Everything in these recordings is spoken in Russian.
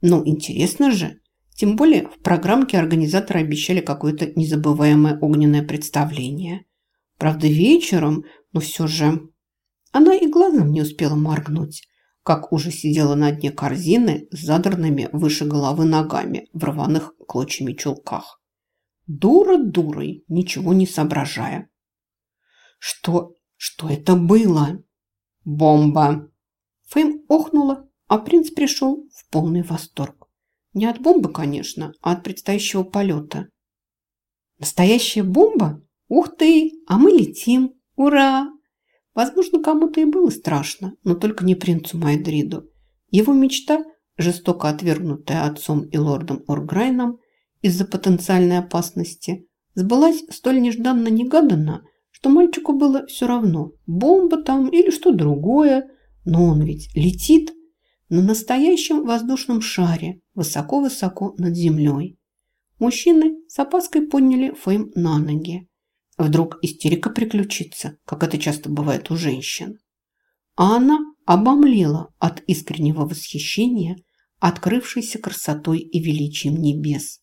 Ну, интересно же. Тем более в программке организаторы обещали какое-то незабываемое огненное представление. Правда, вечером, но все же... Она и глазом не успела моргнуть, как уже сидела на дне корзины с задранными выше головы ногами в рваных клочьями чулках. Дура дурой, ничего не соображая. Что, что это было? Бомба! Фэм охнула, а принц пришел в полный восторг. Не от бомбы, конечно, а от предстоящего полета. Настоящая бомба? Ух ты, а мы летим! Ура! Возможно, кому-то и было страшно, но только не принцу Майдриду. Его мечта, жестоко отвергнутая отцом и лордом Орграйном из-за потенциальной опасности, сбылась столь нежданно-негаданно, что мальчику было все равно, бомба там или что другое, но он ведь летит на настоящем воздушном шаре высоко-высоко над землей. Мужчины с опаской подняли Фейм на ноги. Вдруг истерика приключится, как это часто бывает у женщин. А она обомлела от искреннего восхищения открывшейся красотой и величием небес.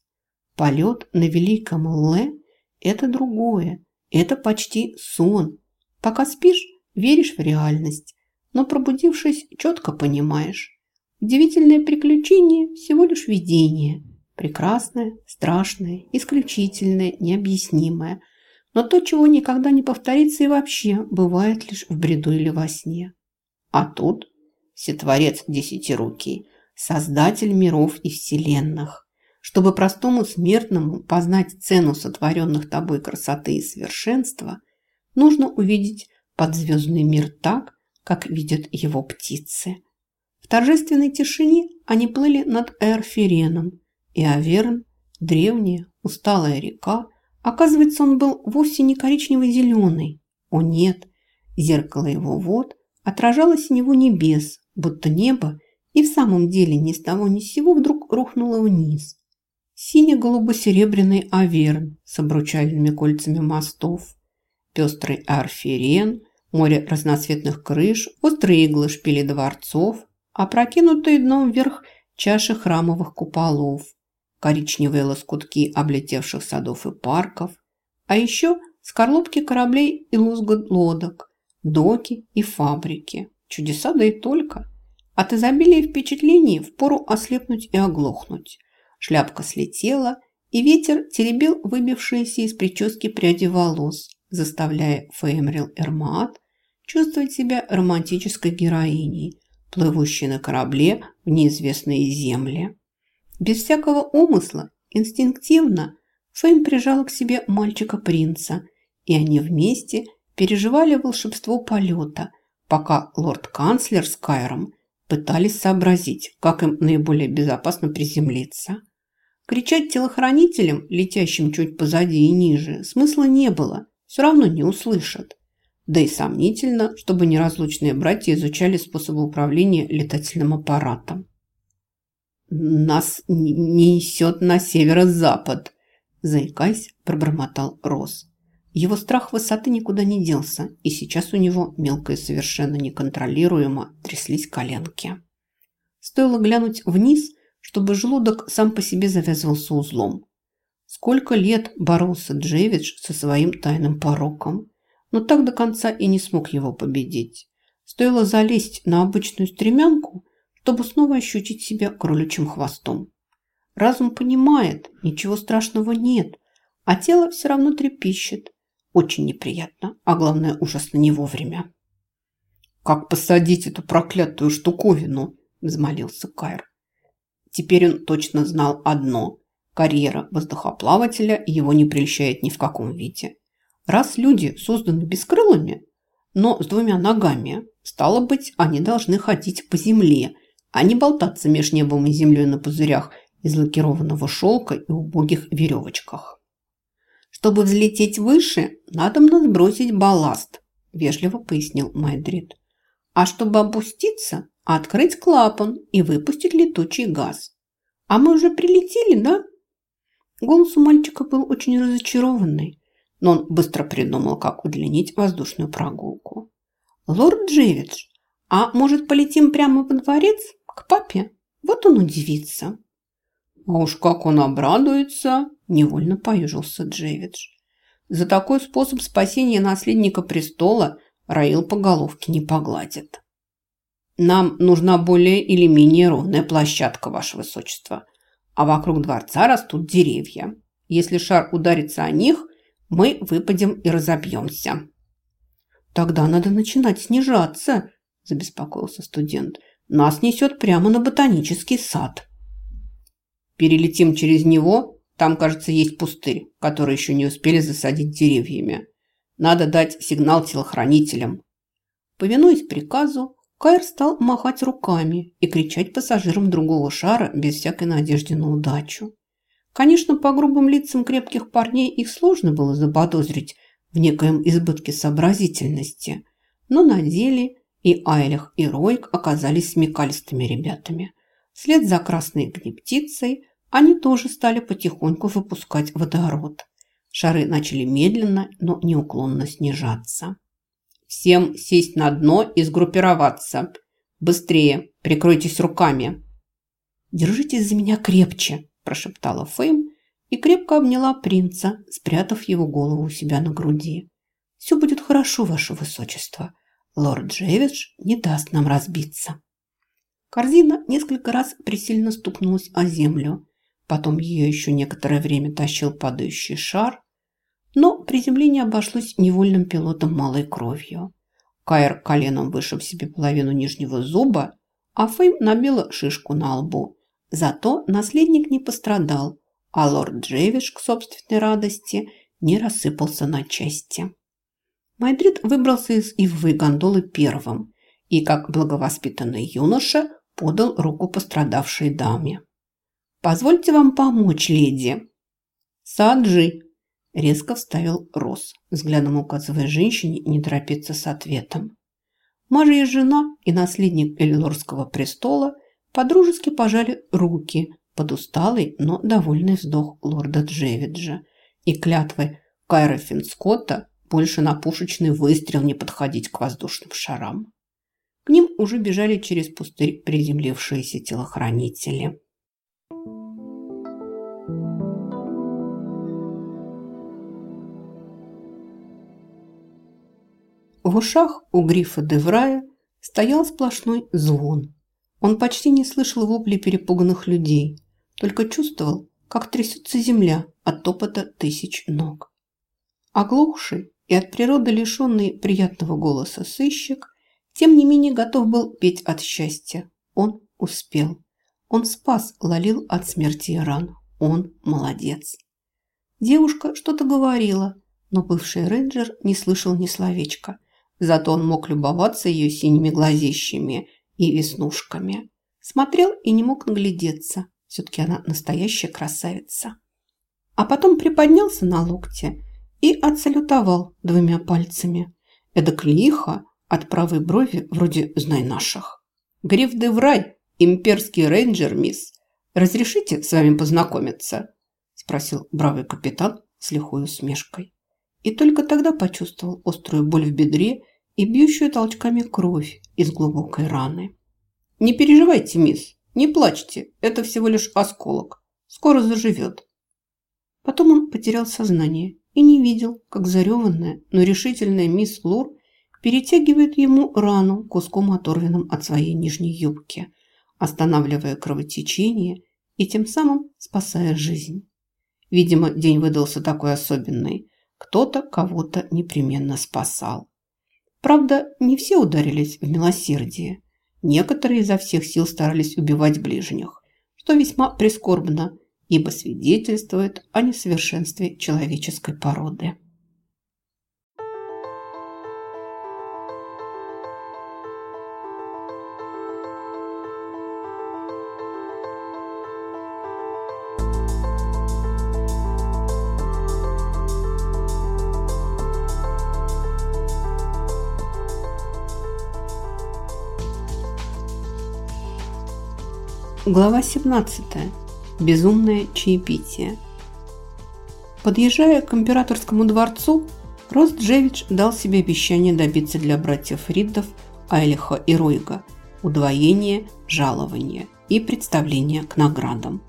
Полет на великом Ле – это другое, это почти сон. Пока спишь, веришь в реальность, но пробудившись, четко понимаешь. Удивительное приключение – всего лишь видение. Прекрасное, страшное, исключительное, необъяснимое – но то, чего никогда не повторится и вообще бывает лишь в бреду или во сне. А тут Сетворец Десятирукий, Создатель миров и вселенных. Чтобы простому смертному познать цену сотворенных тобой красоты и совершенства, нужно увидеть подзвездный мир так, как видят его птицы. В торжественной тишине они плыли над Эрфиреном, и Аверн, древняя, усталая река, Оказывается, он был вовсе не коричнево-зеленый. О нет, зеркало его вод отражало синеву небес, будто небо и в самом деле ни с того ни с сего вдруг рухнуло вниз. Сине-голубо-серебряный аверн с обручальными кольцами мостов, пестрый арфирен, море разноцветных крыш, острые иглы шпили дворцов, опрокинутые дном вверх чаши храмовых куполов, коричневые лоскутки облетевших садов и парков, а еще скорлупки кораблей и лузгот лодок, доки и фабрики. Чудеса да и только. От изобилия впечатлений впору ослепнуть и оглохнуть. Шляпка слетела, и ветер теребил выбившиеся из прически пряди волос, заставляя Феймрил Эрмаат чувствовать себя романтической героиней, плывущей на корабле в неизвестные земли. Без всякого умысла, инстинктивно, Фейм прижала к себе мальчика-принца, и они вместе переживали волшебство полета, пока лорд-канцлер с Кайром пытались сообразить, как им наиболее безопасно приземлиться. Кричать телохранителям, летящим чуть позади и ниже, смысла не было, все равно не услышат. Да и сомнительно, чтобы неразлучные братья изучали способы управления летательным аппаратом. «Нас несет на северо-запад», – заикаясь, пробормотал Рос. Его страх высоты никуда не делся, и сейчас у него мелко и совершенно неконтролируемо тряслись коленки. Стоило глянуть вниз, чтобы желудок сам по себе завязывался узлом. Сколько лет боролся Джевидж со своим тайным пороком, но так до конца и не смог его победить. Стоило залезть на обычную стремянку – чтобы снова ощутить себя кроличьим хвостом. Разум понимает, ничего страшного нет, а тело все равно трепещет. Очень неприятно, а главное, ужасно не вовремя. «Как посадить эту проклятую штуковину?» – взмолился Кайр. Теперь он точно знал одно – карьера воздухоплавателя его не прельщает ни в каком виде. Раз люди созданы бескрылыми, но с двумя ногами, стало быть, они должны ходить по земле – а не болтаться меж небом и землей на пузырях из лакированного шелка и убогих веревочках. «Чтобы взлететь выше, надо мне сбросить балласт», – вежливо пояснил Майдрид. «А чтобы опуститься, открыть клапан и выпустить летучий газ. А мы уже прилетели, да?» Голос у мальчика был очень разочарованный, но он быстро придумал, как удлинить воздушную прогулку. «Лорд Джевидж, а может полетим прямо во дворец?» к папе. Вот он удивится. А уж как он обрадуется, невольно поюжился Джевидж. За такой способ спасения наследника престола Раил по головке не погладит. Нам нужна более или менее ровная площадка, ваше высочество, а вокруг дворца растут деревья. Если шар ударится о них, мы выпадем и разобьемся. Тогда надо начинать снижаться, забеспокоился студент. Нас несет прямо на ботанический сад. Перелетим через него, там, кажется, есть пустырь, который еще не успели засадить деревьями. Надо дать сигнал телохранителям. Повинуясь приказу, Кайр стал махать руками и кричать пассажирам другого шара без всякой надежды на удачу. Конечно, по грубым лицам крепких парней их сложно было заподозрить в некоем избытке сообразительности, но на деле и Айлях, и Ройк оказались смекалистыми ребятами. Вслед за красной птицей они тоже стали потихоньку выпускать водород. Шары начали медленно, но неуклонно снижаться. «Всем сесть на дно и сгруппироваться. Быстрее, прикройтесь руками». «Держитесь за меня крепче», прошептала Фейм и крепко обняла принца, спрятав его голову у себя на груди. «Все будет хорошо, ваше высочество. Лорд Джевидж не даст нам разбиться». Корзина несколько раз присильно стукнулась о землю. Потом ее еще некоторое время тащил падающий шар. Но приземление обошлось невольным пилотом малой кровью. Кайр коленом вышиб себе половину нижнего зуба, а Фейм набила шишку на лбу Зато наследник не пострадал, а лорд Джейвиш к собственной радости не рассыпался на части. Майдрид выбрался из ивовой гондолы первым и, как благовоспитанный юноша, подал руку пострадавшей даме. «Позвольте вам помочь, леди». «Саджи», – резко вставил Рос, взглядом указывая женщине не торопиться с ответом. Мажья жена и наследник Эльлорского престола – подружески пожали руки под усталый, но довольный вздох лорда Джевиджа и клятвы Кайра Финскотта больше на пушечный выстрел не подходить к воздушным шарам. К ним уже бежали через пустырь приземлившиеся телохранители. В ушах у грифа Деврая стоял сплошной звон. Он почти не слышал вопли перепуганных людей, только чувствовал, как трясется земля от топота тысяч ног. Оглохший и от природы лишенный приятного голоса сыщик, тем не менее готов был петь от счастья. Он успел. Он спас Лалил от смерти и ран. Он молодец. Девушка что-то говорила, но бывший рейнджер не слышал ни словечка. Зато он мог любоваться ее синими глазищами и веснушками. Смотрел и не мог наглядеться. Все-таки она настоящая красавица. А потом приподнялся на локте и отсалютовал двумя пальцами. Эдак лихо от правой брови вроде «знай наших». «Гриф де Врай, имперский рейнджер, мисс. Разрешите с вами познакомиться?» спросил бравый капитан с лихой усмешкой. И только тогда почувствовал острую боль в бедре и бьющую толчками кровь из глубокой раны. «Не переживайте, мисс, не плачьте, это всего лишь осколок. Скоро заживет». Потом он потерял сознание и не видел, как зареванная, но решительная мисс Лур перетягивает ему рану куском оторванным от своей нижней юбки, останавливая кровотечение и тем самым спасая жизнь. Видимо, день выдался такой особенный. Кто-то кого-то непременно спасал. Правда, не все ударились в милосердие. Некоторые изо всех сил старались убивать ближних, что весьма прискорбно, ибо свидетельствует о несовершенстве человеческой породы. Глава 17. Безумное чаепитие. Подъезжая к императорскому дворцу, Рост Джевич дал себе обещание добиться для братьев Риддов, Айлиха и Ройга удвоения жалования и представления к наградам.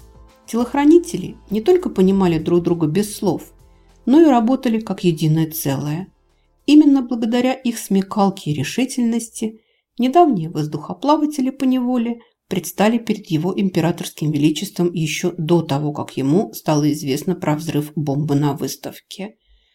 Телохранители не только понимали друг друга без слов, но и работали как единое целое. Именно благодаря их смекалке и решительности недавние воздухоплаватели по неволе предстали перед его императорским величеством еще до того, как ему стало известно про взрыв бомбы на выставке.